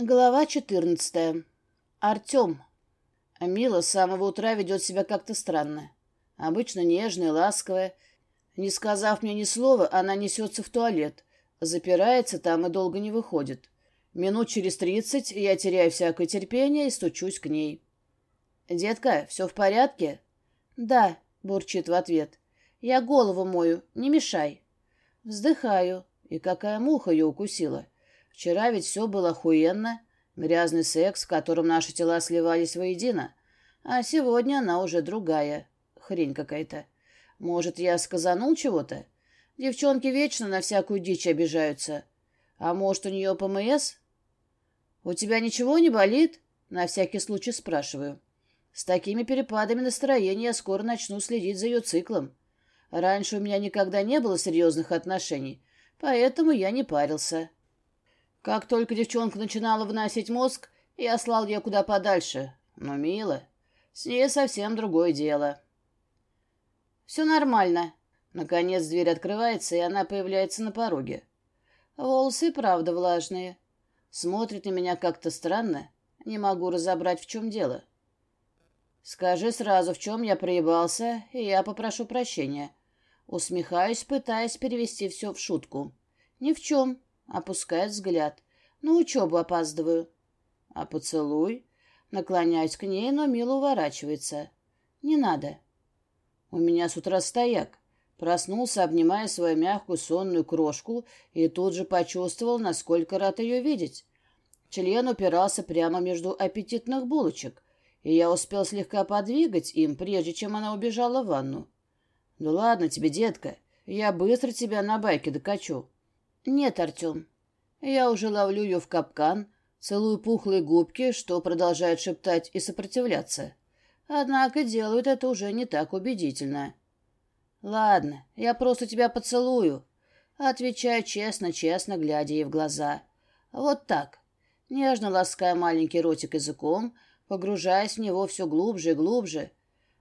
Глава четырнадцатая. Артем. Мила с самого утра ведет себя как-то странно. Обычно нежная, ласковая. Не сказав мне ни слова, она несется в туалет. Запирается там и долго не выходит. Минут через тридцать я теряю всякое терпение и стучусь к ней. «Детка, все в порядке?» «Да», — бурчит в ответ. «Я голову мою, не мешай». Вздыхаю. И какая муха ее укусила. Вчера ведь все было охуенно. Грязный секс, в котором наши тела сливались воедино. А сегодня она уже другая. Хрень какая-то. Может, я сказанул чего-то? Девчонки вечно на всякую дичь обижаются. А может, у нее ПМС? «У тебя ничего не болит?» На всякий случай спрашиваю. С такими перепадами настроения я скоро начну следить за ее циклом. Раньше у меня никогда не было серьезных отношений, поэтому я не парился. Как только девчонка начинала выносить мозг, я слал ее куда подальше. Но, мило, с ней совсем другое дело. Все нормально. Наконец дверь открывается, и она появляется на пороге. Волосы правда влажные. Смотрит на меня как-то странно. Не могу разобрать, в чем дело. Скажи сразу, в чем я проебался, и я попрошу прощения. Усмехаюсь, пытаясь перевести все в шутку. Ни в чем. Опускает взгляд. На учебу опаздываю. А поцелуй? Наклоняюсь к ней, но Мила уворачивается. Не надо. У меня с утра стояк. Проснулся, обнимая свою мягкую сонную крошку, и тут же почувствовал, насколько рад ее видеть. Член упирался прямо между аппетитных булочек, и я успел слегка подвигать им, прежде чем она убежала в ванну. «Ну ладно тебе, детка, я быстро тебя на байке докачу». «Нет, Артем». Я уже ловлю ее в капкан, целую пухлые губки, что продолжает шептать и сопротивляться. Однако делают это уже не так убедительно. «Ладно, я просто тебя поцелую», — отвечаю честно-честно, глядя ей в глаза. «Вот так». Нежно лаская маленький ротик языком, погружаясь в него все глубже и глубже.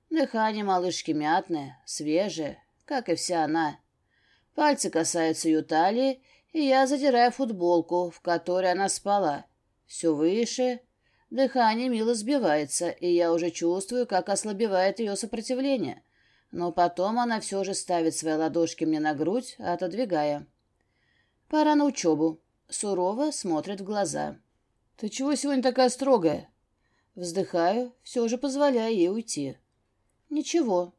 Дыхание малышки мятное, свежее, как и вся она. Пальцы касаются ее талии, и я задираю футболку, в которой она спала. Все выше. Дыхание мило сбивается, и я уже чувствую, как ослабевает ее сопротивление. Но потом она все же ставит свои ладошки мне на грудь, отодвигая. Пора на учебу. Сурово смотрит в глаза. «Ты чего сегодня такая строгая?» Вздыхаю, все же позволяя ей уйти. «Ничего».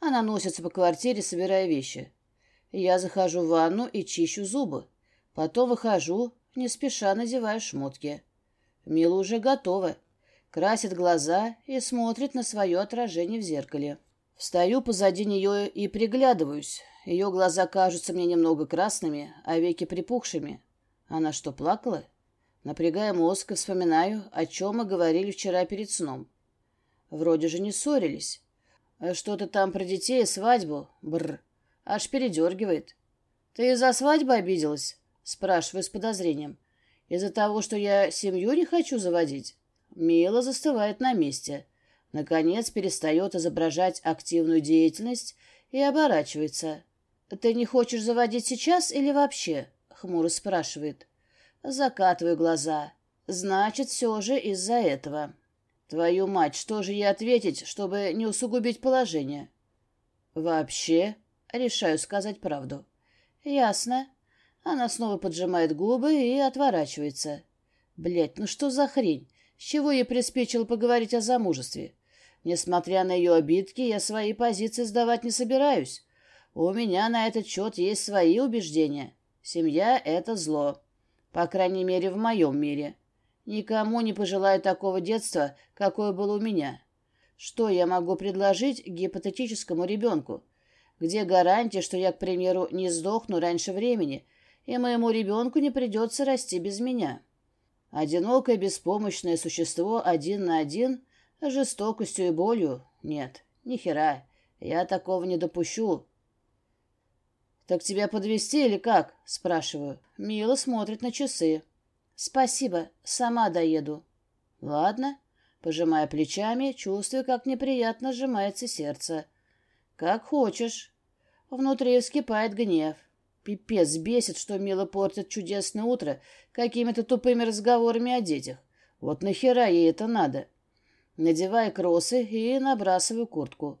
Она носится по квартире, собирая вещи. Я захожу в ванну и чищу зубы. Потом выхожу, не спеша надевая шмотки. Мила уже готова. Красит глаза и смотрит на свое отражение в зеркале. Встаю позади нее и приглядываюсь. Ее глаза кажутся мне немного красными, а веки припухшими. Она что, плакала? Напрягая мозг и вспоминаю, о чем мы говорили вчера перед сном. Вроде же не ссорились. Что-то там про детей и свадьбу. Бррр. Аж передергивает. «Ты из-за свадьбы обиделась?» Спрашиваю с подозрением. «Из-за того, что я семью не хочу заводить?» Мила застывает на месте. Наконец перестает изображать активную деятельность и оборачивается. «Ты не хочешь заводить сейчас или вообще?» — хмуро спрашивает. Закатываю глаза. «Значит, все же из-за этого». «Твою мать, что же ей ответить, чтобы не усугубить положение?» «Вообще?» Решаю сказать правду. «Ясно». Она снова поджимает губы и отворачивается. Блять, ну что за хрень? С чего ей приспичило поговорить о замужестве? Несмотря на ее обидки, я свои позиции сдавать не собираюсь. У меня на этот счет есть свои убеждения. Семья — это зло. По крайней мере, в моем мире. Никому не пожелаю такого детства, какое было у меня. Что я могу предложить гипотетическому ребенку? Где гарантия, что я, к примеру, не сдохну раньше времени, и моему ребенку не придется расти без меня? Одинокое беспомощное существо один на один, жестокостью и болью? Нет, ни хера. Я такого не допущу. «Так тебя подвести или как?» — спрашиваю. Мила смотрит на часы. «Спасибо, сама доеду». «Ладно», — пожимая плечами, чувствую, как неприятно сжимается сердце. «Как хочешь». Внутри вскипает гнев. Пипец бесит, что Мила портит чудесное утро какими-то тупыми разговорами о детях. Вот нахера ей это надо? Надеваю кроссы и набрасываю куртку.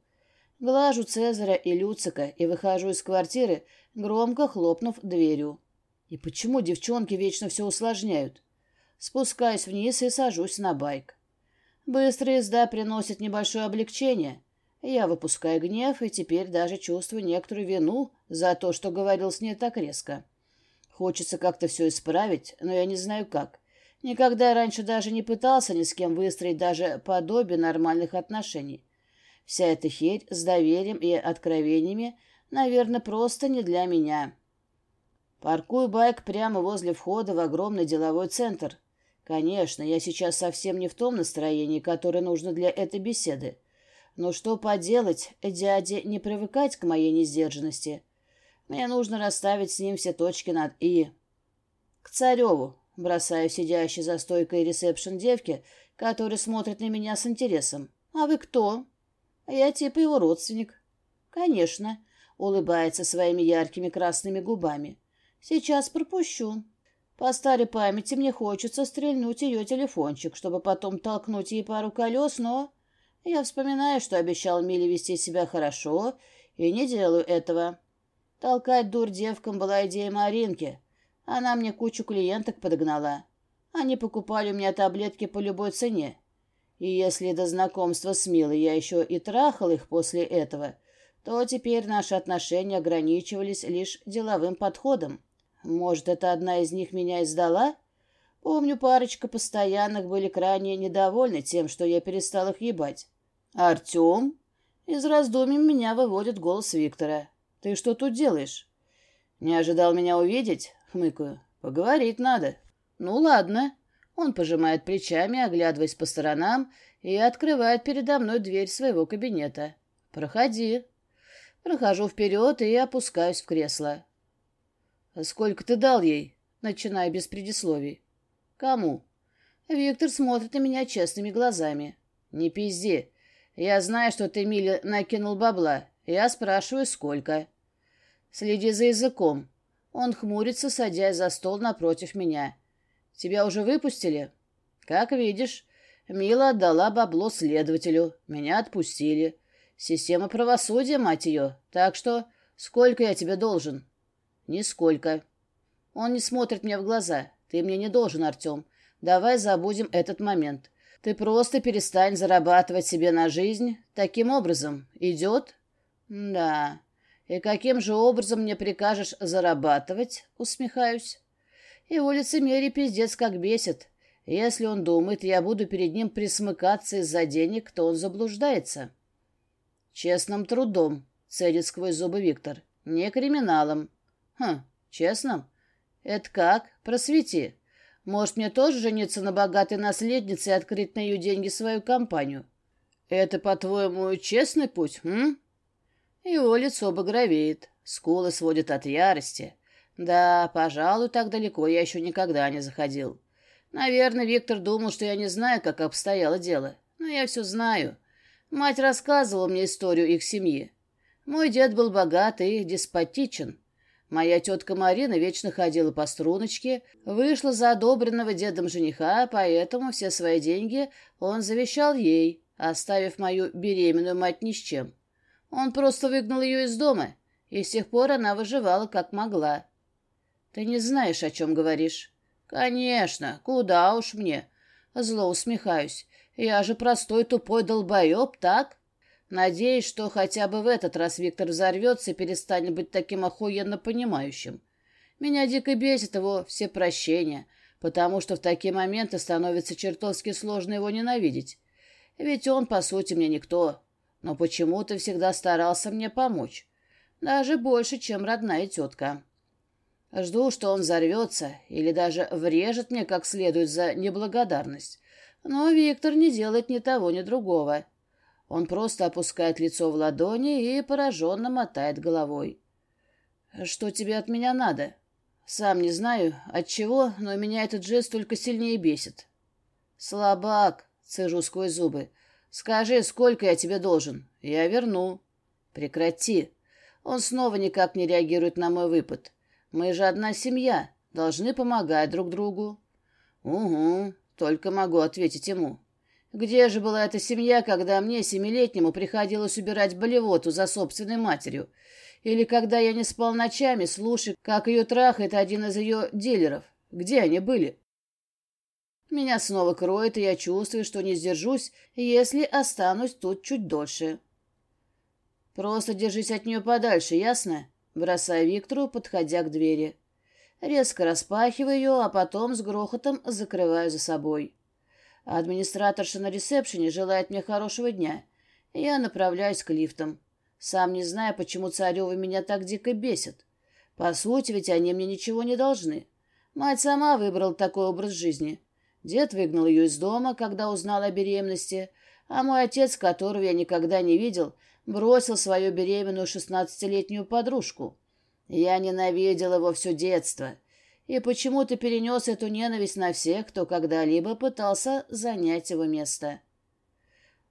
Глажу Цезаря и Люцика и выхожу из квартиры, громко хлопнув дверью. И почему девчонки вечно все усложняют? Спускаюсь вниз и сажусь на байк. Быстрая езда приносит небольшое облегчение. Я выпускаю гнев и теперь даже чувствую некоторую вину за то, что говорил с ней так резко. Хочется как-то все исправить, но я не знаю как. Никогда раньше даже не пытался ни с кем выстроить даже подобие нормальных отношений. Вся эта херь с доверием и откровениями, наверное, просто не для меня. Паркую байк прямо возле входа в огромный деловой центр. Конечно, я сейчас совсем не в том настроении, которое нужно для этой беседы. Но что поделать, дяде не привыкать к моей несдержанности. Мне нужно расставить с ним все точки над «и». К Цареву, бросаю сидящей за стойкой ресепшн девке, которая смотрит на меня с интересом. «А вы кто?» «Я типа его родственник». «Конечно», — улыбается своими яркими красными губами. «Сейчас пропущу». По старой памяти мне хочется стрельнуть ее телефончик, чтобы потом толкнуть ей пару колес, но... Я вспоминаю, что обещал Миле вести себя хорошо, и не делаю этого. Толкать дур девкам была идея Маринки. Она мне кучу клиенток подогнала. Они покупали у меня таблетки по любой цене. И если до знакомства с Милой я еще и трахал их после этого, то теперь наши отношения ограничивались лишь деловым подходом. Может, это одна из них меня и сдала? Помню, парочка постоянных были крайне недовольны тем, что я перестал их ебать. «Артем?» Из раздумий меня выводит голос Виктора. «Ты что тут делаешь?» «Не ожидал меня увидеть?» — хмыкаю. «Поговорить надо». «Ну, ладно». Он пожимает плечами, оглядываясь по сторонам, и открывает передо мной дверь своего кабинета. «Проходи». Прохожу вперед и опускаюсь в кресло. «Сколько ты дал ей?» Начиная без предисловий. «Кому?» Виктор смотрит на меня честными глазами. «Не пизди. Я знаю, что ты Миле накинул бабла. Я спрашиваю, сколько?» «Следи за языком». Он хмурится, садясь за стол напротив меня. «Тебя уже выпустили?» «Как видишь, Мила отдала бабло следователю. Меня отпустили. Система правосудия, мать ее. Так что сколько я тебе должен?» «Нисколько». Он не смотрит мне в глаза. «Ты мне не должен, Артем. Давай забудем этот момент. Ты просто перестань зарабатывать себе на жизнь. Таким образом. Идет?» «Да. И каким же образом мне прикажешь зарабатывать?» Усмехаюсь. Его лицемерие пиздец как бесит. Если он думает, я буду перед ним присмыкаться из-за денег, то он заблуждается. «Честным трудом», — цедит сквозь зубы Виктор. «Не криминалом. Хм, честно? Это как? Просвети. Может, мне тоже жениться на богатой наследнице и открыть на ее деньги свою компанию? Это, по-твоему, честный путь, м? Его лицо багровеет, скулы сводят от ярости. Да, пожалуй, так далеко я еще никогда не заходил. Наверное, Виктор думал, что я не знаю, как обстояло дело. Но я все знаю. Мать рассказывала мне историю их семьи. Мой дед был богат и деспотичен. Моя тетка Марина вечно ходила по струночке, вышла за одобренного дедом жениха, поэтому все свои деньги он завещал ей, оставив мою беременную мать ни с чем. Он просто выгнал ее из дома, и с тех пор она выживала как могла. Ты не знаешь, о чем говоришь? Конечно, куда уж мне. Зло усмехаюсь. Я же простой тупой долбоеб, так? Надеюсь, что хотя бы в этот раз Виктор взорвется и перестанет быть таким охуенно понимающим. Меня дико бесит его все прощения, потому что в такие моменты становится чертовски сложно его ненавидеть. Ведь он, по сути, мне никто, но почему-то всегда старался мне помочь. Даже больше, чем родная тетка. Жду, что он взорвется или даже врежет мне как следует за неблагодарность. Но Виктор не делает ни того, ни другого. Он просто опускает лицо в ладони и пораженно мотает головой. «Что тебе от меня надо?» «Сам не знаю, от чего, но меня этот жест только сильнее бесит». «Слабак», — цежу сквозь зубы. «Скажи, сколько я тебе должен? Я верну». «Прекрати». Он снова никак не реагирует на мой выпад. Мы же одна семья, должны помогать друг другу. Угу, только могу ответить ему. Где же была эта семья, когда мне, семилетнему, приходилось убирать болевоту за собственной матерью? Или когда я не спал ночами, слушая, как ее трахает один из ее дилеров? Где они были? Меня снова кроет, и я чувствую, что не сдержусь, если останусь тут чуть дольше. Просто держись от нее подальше, ясно? Бросаю Виктору, подходя к двери. Резко распахиваю ее, а потом с грохотом закрываю за собой. Администраторша на ресепшене желает мне хорошего дня. Я направляюсь к лифтам. Сам не знаю, почему Царевы меня так дико бесят. По сути, ведь они мне ничего не должны. Мать сама выбрала такой образ жизни. Дед выгнал ее из дома, когда узнал о беременности, а мой отец, которого я никогда не видел, бросил свою беременную шестнадцатилетнюю подружку. Я ненавидел его все детство и почему-то перенес эту ненависть на всех, кто когда-либо пытался занять его место.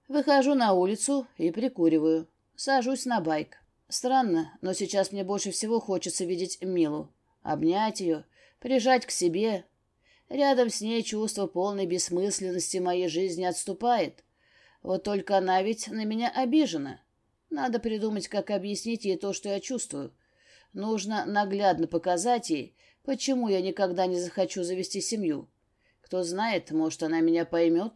Выхожу на улицу и прикуриваю. Сажусь на байк. Странно, но сейчас мне больше всего хочется видеть Милу. Обнять ее, прижать к себе, Рядом с ней чувство полной бессмысленности моей жизни отступает. Вот только она ведь на меня обижена. Надо придумать, как объяснить ей то, что я чувствую. Нужно наглядно показать ей, почему я никогда не захочу завести семью. Кто знает, может, она меня поймет.